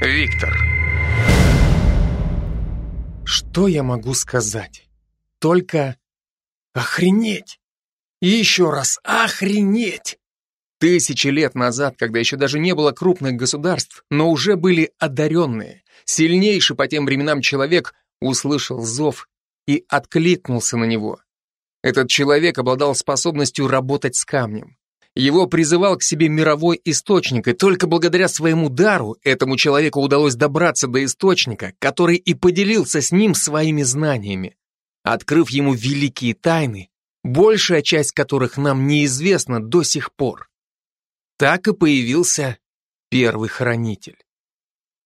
Виктор. Что я могу сказать? Только охренеть! И еще раз охренеть! Тысячи лет назад, когда еще даже не было крупных государств, но уже были одаренные, сильнейший по тем временам человек услышал зов и откликнулся на него. Этот человек обладал способностью работать с камнем. Его призывал к себе мировой источник, и только благодаря своему дару этому человеку удалось добраться до источника, который и поделился с ним своими знаниями, открыв ему великие тайны, большая часть которых нам неизвестна до сих пор. Так и появился первый хранитель.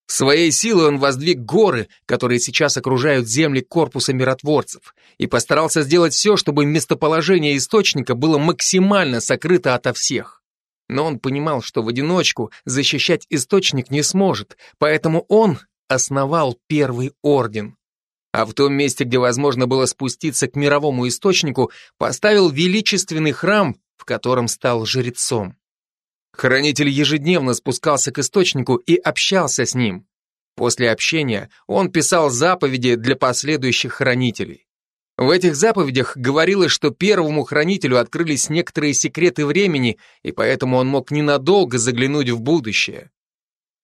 Своей силой он воздвиг горы, которые сейчас окружают земли корпуса миротворцев, и постарался сделать все, чтобы местоположение источника было максимально сокрыто ото всех. Но он понимал, что в одиночку защищать источник не сможет, поэтому он основал первый орден. А в том месте, где возможно было спуститься к мировому источнику, поставил величественный храм, в котором стал жрецом. Хранитель ежедневно спускался к источнику и общался с ним. После общения он писал заповеди для последующих хранителей. В этих заповедях говорилось, что первому хранителю открылись некоторые секреты времени, и поэтому он мог ненадолго заглянуть в будущее.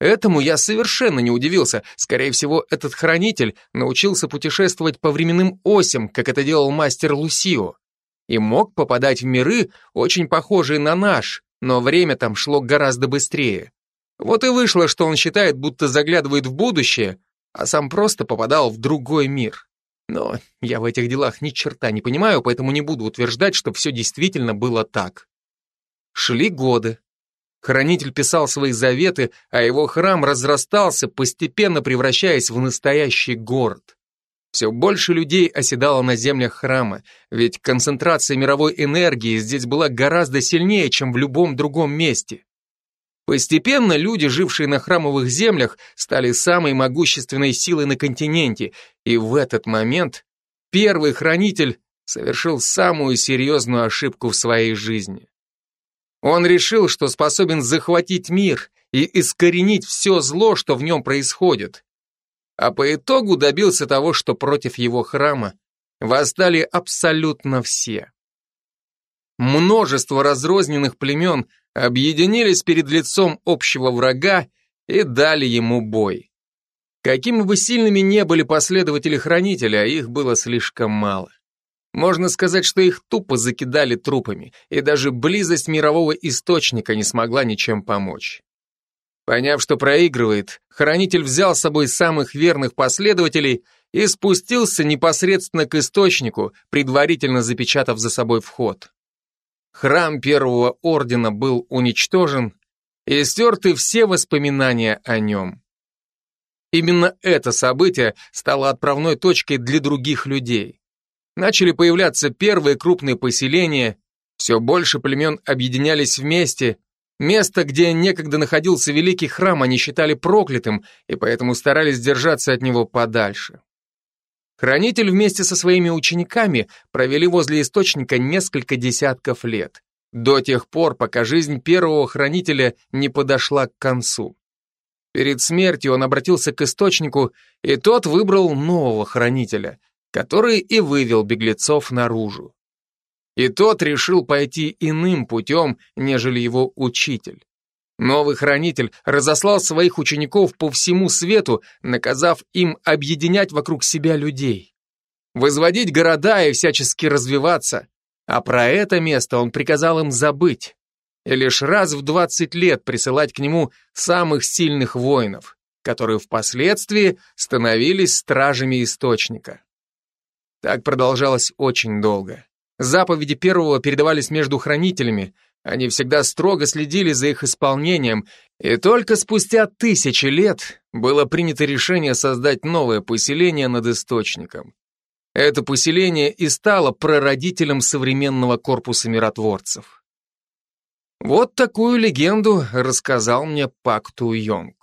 Этому я совершенно не удивился. Скорее всего, этот хранитель научился путешествовать по временным осям, как это делал мастер Лусио, и мог попадать в миры, очень похожие на наш, но время там шло гораздо быстрее. Вот и вышло, что он считает, будто заглядывает в будущее, а сам просто попадал в другой мир. Но я в этих делах ни черта не понимаю, поэтому не буду утверждать, что все действительно было так. Шли годы. Хранитель писал свои заветы, а его храм разрастался, постепенно превращаясь в настоящий город. Все больше людей оседало на землях храма, ведь концентрация мировой энергии здесь была гораздо сильнее, чем в любом другом месте. Постепенно люди, жившие на храмовых землях, стали самой могущественной силой на континенте, и в этот момент первый хранитель совершил самую серьезную ошибку в своей жизни. Он решил, что способен захватить мир и искоренить все зло, что в нем происходит а по итогу добился того, что против его храма восстали абсолютно все. Множество разрозненных племен объединились перед лицом общего врага и дали ему бой. Какими бы сильными не были последователи хранителя, их было слишком мало. Можно сказать, что их тупо закидали трупами, и даже близость мирового источника не смогла ничем помочь. Поняв, что проигрывает, хранитель взял с собой самых верных последователей и спустился непосредственно к источнику, предварительно запечатав за собой вход. Храм Первого Ордена был уничтожен, и стерты все воспоминания о нем. Именно это событие стало отправной точкой для других людей. Начали появляться первые крупные поселения, все больше племен объединялись вместе, Место, где некогда находился великий храм, они считали проклятым, и поэтому старались держаться от него подальше. Хранитель вместе со своими учениками провели возле источника несколько десятков лет, до тех пор, пока жизнь первого хранителя не подошла к концу. Перед смертью он обратился к источнику, и тот выбрал нового хранителя, который и вывел беглецов наружу. И тот решил пойти иным путем, нежели его учитель. Новый хранитель разослал своих учеников по всему свету, наказав им объединять вокруг себя людей. Возводить города и всячески развиваться. А про это место он приказал им забыть. И лишь раз в 20 лет присылать к нему самых сильных воинов, которые впоследствии становились стражами источника. Так продолжалось очень долго. Заповеди первого передавались между хранителями, они всегда строго следили за их исполнением, и только спустя тысячи лет было принято решение создать новое поселение над источником. Это поселение и стало прародителем современного корпуса миротворцев. Вот такую легенду рассказал мне Пак Ту Йонг.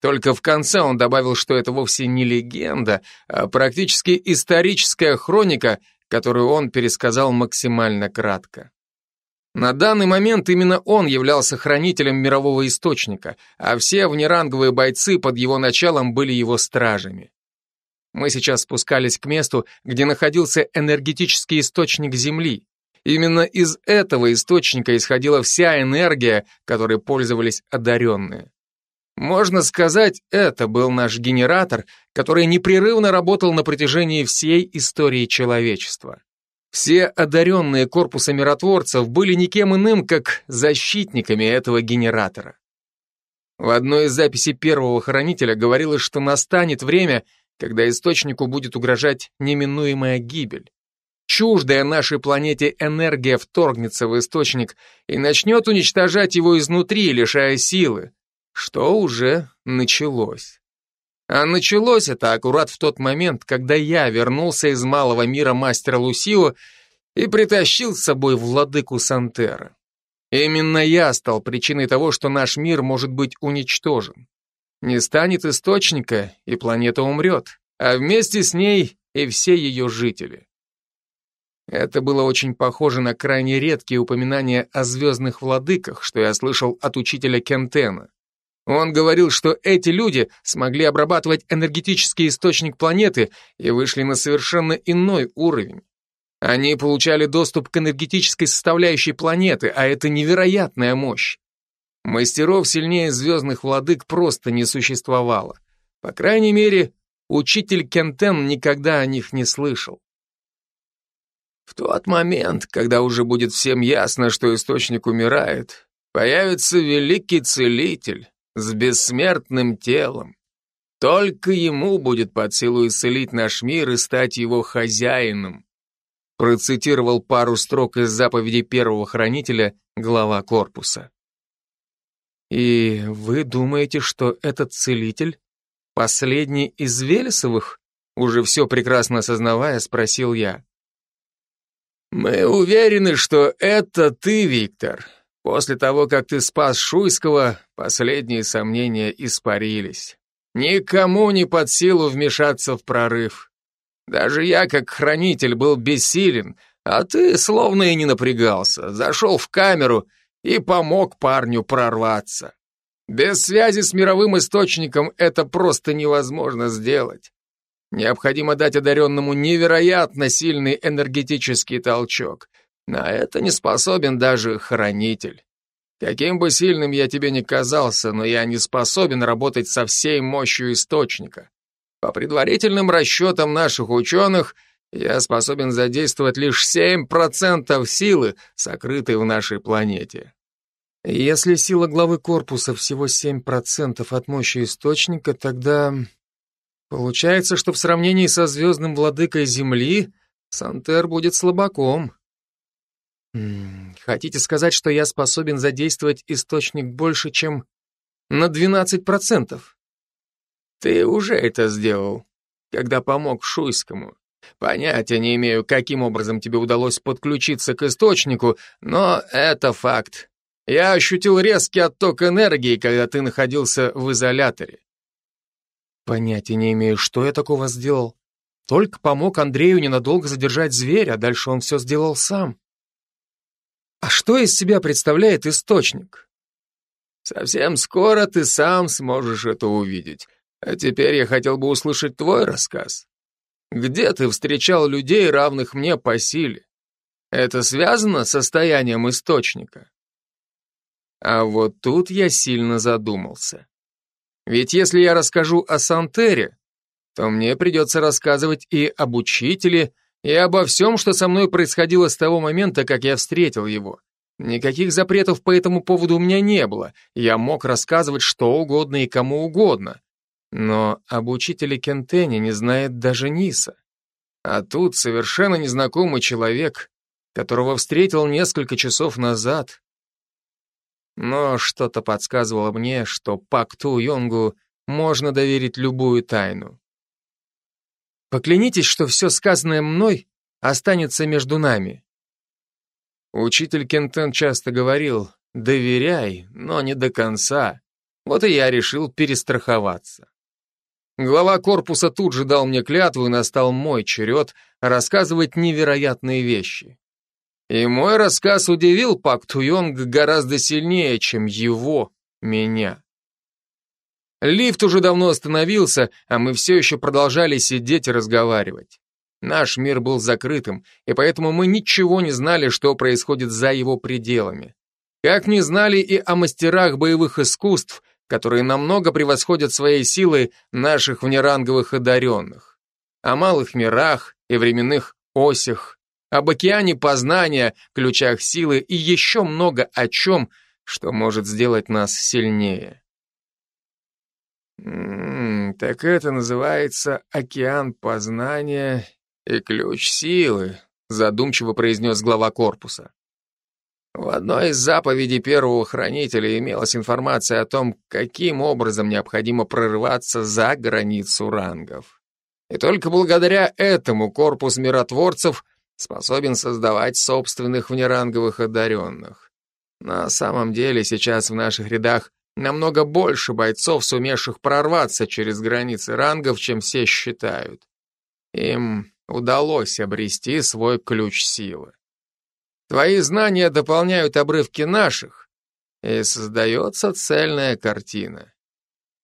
Только в конце он добавил, что это вовсе не легенда, а практически историческая хроника, которую он пересказал максимально кратко. На данный момент именно он являлся хранителем мирового источника, а все внеранговые бойцы под его началом были его стражами. Мы сейчас спускались к месту, где находился энергетический источник Земли. Именно из этого источника исходила вся энергия, которой пользовались одаренные. Можно сказать, это был наш генератор, который непрерывно работал на протяжении всей истории человечества. Все одаренные корпуса миротворцев были никем иным, как защитниками этого генератора. В одной из записей первого хранителя говорилось, что настанет время, когда источнику будет угрожать неминуемая гибель. Чуждая нашей планете энергия вторгнется в источник и начнет уничтожать его изнутри, лишая силы, что уже началось. А началось это аккурат в тот момент, когда я вернулся из малого мира мастера Лусио и притащил с собой владыку Сантера. Именно я стал причиной того, что наш мир может быть уничтожен. Не станет источника, и планета умрет, а вместе с ней и все ее жители. Это было очень похоже на крайне редкие упоминания о звездных владыках, что я слышал от учителя Кентена. Он говорил, что эти люди смогли обрабатывать энергетический источник планеты и вышли на совершенно иной уровень. Они получали доступ к энергетической составляющей планеты, а это невероятная мощь. Мастеров сильнее звездных владык просто не существовало. По крайней мере, учитель Кентен никогда о них не слышал. В тот момент, когда уже будет всем ясно, что источник умирает, появится великий целитель, с бессмертным телом. Только ему будет под силу исцелить наш мир и стать его хозяином. Процитировал пару строк из заповеди первого хранителя глава корпуса. И вы думаете, что этот целитель последний из Велесовых? Уже все прекрасно осознавая, спросил я. Мы уверены, что это ты, Виктор. После того, как ты спас Шуйского, последние сомнения испарились. Никому не под силу вмешаться в прорыв. Даже я, как хранитель, был бессилен, а ты словно и не напрягался, зашел в камеру и помог парню прорваться. Без связи с мировым источником это просто невозможно сделать. Необходимо дать одаренному невероятно сильный энергетический толчок — на это не способен даже хранитель. Каким бы сильным я тебе ни казался, но я не способен работать со всей мощью источника. По предварительным расчетам наших ученых, я способен задействовать лишь 7% силы, сокрытой в нашей планете. Если сила главы корпуса всего 7% от мощи источника, тогда получается, что в сравнении со звездным владыкой Земли Сантер будет слабаком. Хотите сказать, что я способен задействовать источник больше, чем на 12%? Ты уже это сделал, когда помог Шуйскому. Понятия не имею, каким образом тебе удалось подключиться к источнику, но это факт. Я ощутил резкий отток энергии, когда ты находился в изоляторе. Понятия не имею, что я такого сделал. Только помог Андрею ненадолго задержать зверя, а дальше он все сделал сам. А что из себя представляет источник? Совсем скоро ты сам сможешь это увидеть. А теперь я хотел бы услышать твой рассказ. Где ты встречал людей, равных мне по силе? Это связано с состоянием источника? А вот тут я сильно задумался. Ведь если я расскажу о Сантере, то мне придется рассказывать и об учителе, и обо всем, что со мной происходило с того момента, как я встретил его. Никаких запретов по этому поводу у меня не было, я мог рассказывать что угодно и кому угодно. Но об учителе Кентене не знает даже Ниса. А тут совершенно незнакомый человек, которого встретил несколько часов назад. Но что-то подсказывало мне, что Пакту Йонгу можно доверить любую тайну. Поклянитесь, что все сказанное мной останется между нами. Учитель Кентен часто говорил, доверяй, но не до конца. Вот и я решил перестраховаться. Глава корпуса тут же дал мне клятву, и настал мой черед рассказывать невероятные вещи. И мой рассказ удивил Пак Туйонг гораздо сильнее, чем его, меня. Лифт уже давно остановился, а мы все еще продолжали сидеть и разговаривать. Наш мир был закрытым, и поэтому мы ничего не знали, что происходит за его пределами. Как не знали и о мастерах боевых искусств, которые намного превосходят своей силой наших внеранговых одаренных. О малых мирах и временных осях, об океане познания, ключах силы и еще много о чем, что может сделать нас сильнее. М -м, так это называется океан познания и ключ силы, задумчиво произнес глава корпуса. В одной из заповедей первого хранителя имелась информация о том, каким образом необходимо прорываться за границу рангов. И только благодаря этому корпус миротворцев способен создавать собственных внеранговых одаренных. На самом деле сейчас в наших рядах намного больше бойцов, сумевших прорваться через границы рангов, чем все считают. Им удалось обрести свой ключ силы. Твои знания дополняют обрывки наших, и создается цельная картина.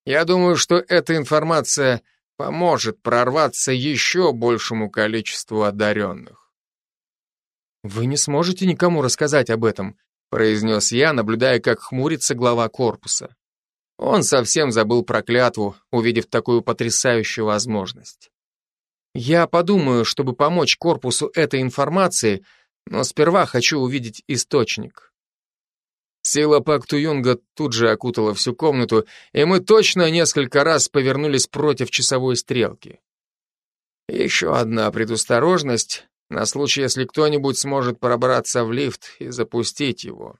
Я думаю, что эта информация поможет прорваться еще большему количеству одаренных. Вы не сможете никому рассказать об этом, произнес я, наблюдая, как хмурится глава корпуса. Он совсем забыл про клятву, увидев такую потрясающую возможность. Я подумаю, чтобы помочь корпусу этой информации, но сперва хочу увидеть источник. Сила Пакту Юнга тут же окутала всю комнату, и мы точно несколько раз повернулись против часовой стрелки. Еще одна предосторожность на случай, если кто-нибудь сможет пробраться в лифт и запустить его.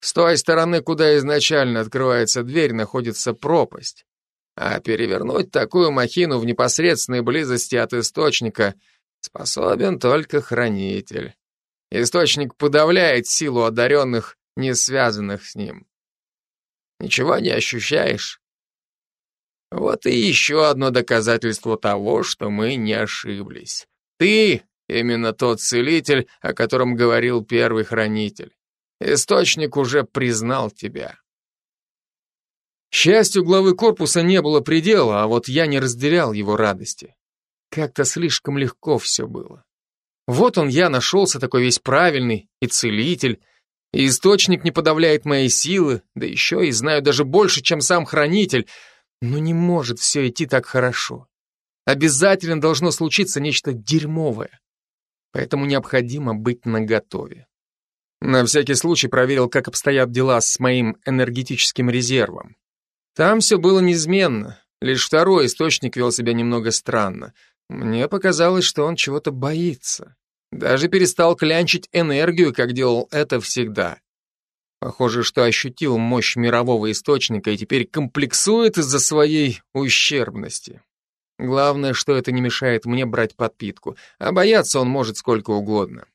С той стороны, куда изначально открывается дверь, находится пропасть. А перевернуть такую махину в непосредственной близости от источника способен только хранитель. Источник подавляет силу одаренных, не связанных с ним. Ничего не ощущаешь? Вот и еще одно доказательство того, что мы не ошиблись. Ты Именно тот целитель, о котором говорил первый хранитель. Источник уже признал тебя. Счастью главы корпуса не было предела, а вот я не разделял его радости. Как-то слишком легко все было. Вот он я нашелся такой весь правильный, и целитель, и источник не подавляет мои силы, да еще и знаю даже больше, чем сам хранитель, но не может все идти так хорошо. Обязательно должно случиться нечто дерьмовое поэтому необходимо быть наготове. На всякий случай проверил, как обстоят дела с моим энергетическим резервом. Там все было неизменно, лишь второй источник вел себя немного странно. Мне показалось, что он чего-то боится. Даже перестал клянчить энергию, как делал это всегда. Похоже, что ощутил мощь мирового источника и теперь комплексует из-за своей ущербности. Главное, что это не мешает мне брать подпитку, а бояться он может сколько угодно.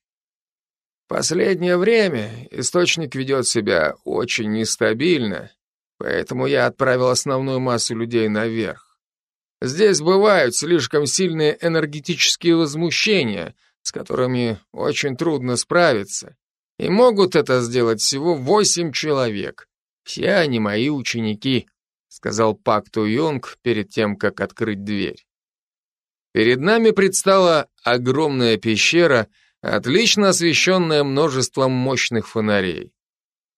Последнее время источник ведет себя очень нестабильно, поэтому я отправил основную массу людей наверх. Здесь бывают слишком сильные энергетические возмущения, с которыми очень трудно справиться, и могут это сделать всего восемь человек. Все они мои ученики сказал Пак Ту Юнг перед тем, как открыть дверь. Перед нами предстала огромная пещера, отлично освещенная множеством мощных фонарей.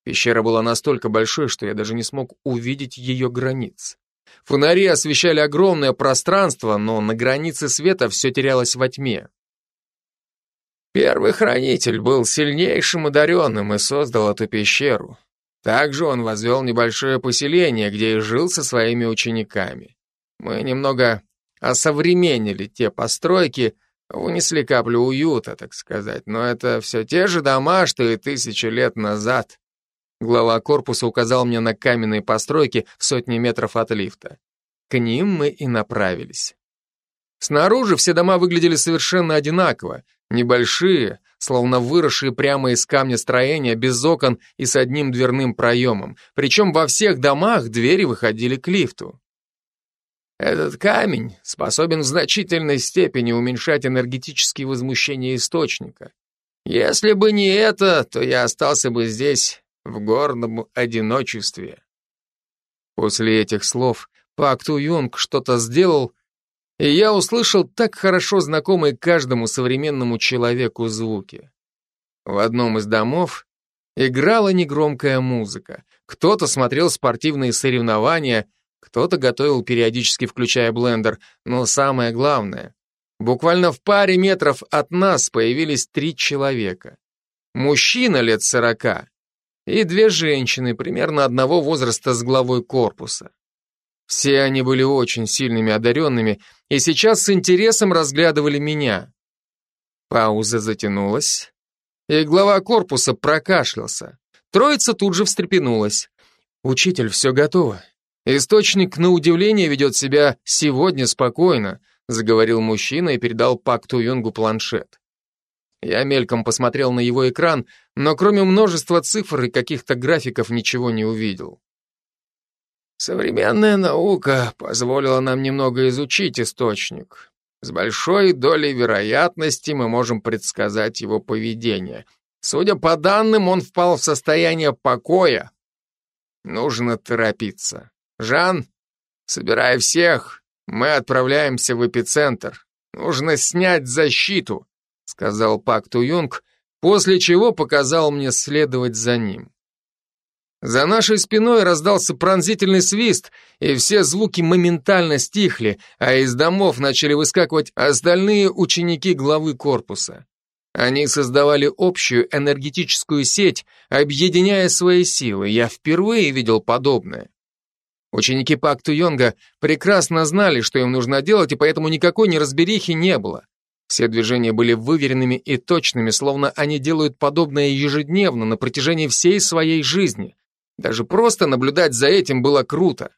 Пещера была настолько большой, что я даже не смог увидеть ее границ. Фонари освещали огромное пространство, но на границе света все терялось во тьме. Первый хранитель был сильнейшим одаренным и создал эту пещеру. Также он возвел небольшое поселение, где и жил со своими учениками. Мы немного осовременили те постройки, унесли каплю уюта, так сказать, но это все те же дома, что и тысячи лет назад. Глава корпуса указал мне на каменные постройки в сотни метров от лифта. К ним мы и направились. Снаружи все дома выглядели совершенно одинаково, небольшие, словно выросшие прямо из камня строения, без окон и с одним дверным проемом. Причем во всех домах двери выходили к лифту. Этот камень способен в значительной степени уменьшать энергетические возмущения источника. Если бы не это, то я остался бы здесь в горном одиночестве. После этих слов Пак Ту Юнг что-то сделал, и я услышал так хорошо знакомые каждому современному человеку звуки. В одном из домов играла негромкая музыка. Кто-то смотрел спортивные соревнования, кто-то готовил периодически включая блендер, но самое главное, буквально в паре метров от нас появились три человека. Мужчина лет сорока и две женщины примерно одного возраста с главой корпуса. Все они были очень сильными одаренными и сейчас с интересом разглядывали меня. Пауза затянулась, и глава корпуса прокашлялся. Троица тут же встрепенулась. «Учитель, все готово. Источник, на удивление, ведет себя сегодня спокойно», заговорил мужчина и передал Пакту Юнгу планшет. Я мельком посмотрел на его экран, но кроме множества цифр и каких-то графиков ничего не увидел. Современная наука позволила нам немного изучить источник. С большой долей вероятности мы можем предсказать его поведение. Судя по данным, он впал в состояние покоя. Нужно торопиться. Жан, собирай всех, мы отправляемся в эпицентр. Нужно снять защиту сказал Пак Ту Юнг, после чего показал мне следовать за ним. За нашей спиной раздался пронзительный свист, и все звуки моментально стихли, а из домов начали выскакивать остальные ученики главы корпуса. Они создавали общую энергетическую сеть, объединяя свои силы. Я впервые видел подобное. Ученики Пакту Йонга прекрасно знали, что им нужно делать, и поэтому никакой неразберихи не было. Все движения были выверенными и точными, словно они делают подобное ежедневно на протяжении всей своей жизни. Даже просто наблюдать за этим было круто.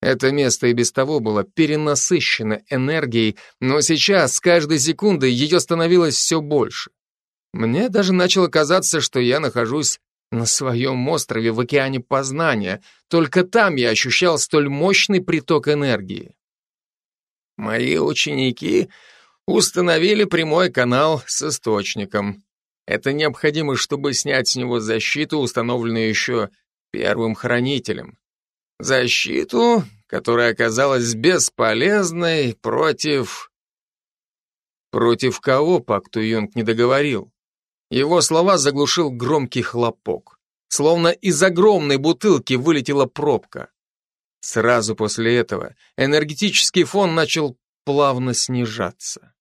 Это место и без того было перенасыщено энергией, но сейчас с каждой секундой ее становилось все больше. Мне даже начало казаться, что я нахожусь на своем острове в океане познания, только там я ощущал столь мощный приток энергии. Мои ученики Установили прямой канал с источником. Это необходимо, чтобы снять с него защиту, установленную еще первым хранителем. Защиту, которая оказалась бесполезной против... Против кого Пак Туюнг не договорил? Его слова заглушил громкий хлопок. Словно из огромной бутылки вылетела пробка. Сразу после этого энергетический фон начал плавно снижаться.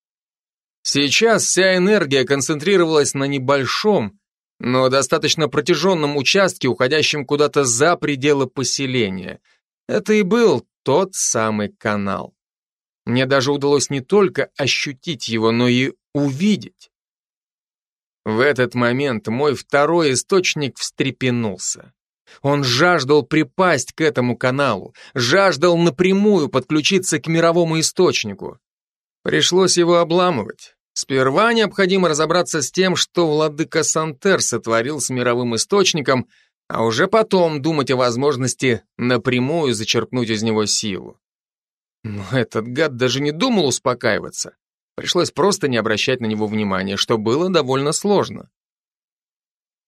Сейчас вся энергия концентрировалась на небольшом, но достаточно протяженном участке, уходящем куда-то за пределы поселения. Это и был тот самый канал. Мне даже удалось не только ощутить его, но и увидеть. В этот момент мой второй источник встрепенулся. Он жаждал припасть к этому каналу, жаждал напрямую подключиться к мировому источнику. Пришлось его обламывать. Сперва необходимо разобраться с тем, что владыка Сантер сотворил с мировым источником, а уже потом думать о возможности напрямую зачерпнуть из него силу. Но этот гад даже не думал успокаиваться. Пришлось просто не обращать на него внимания, что было довольно сложно.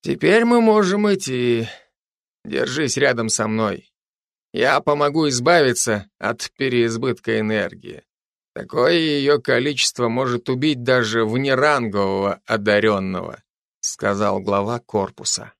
«Теперь мы можем идти», Держись рядом со мной. Я помогу избавиться от переизбытка энергии. Такое ее количество может убить даже внерангового одаренного», сказал глава корпуса.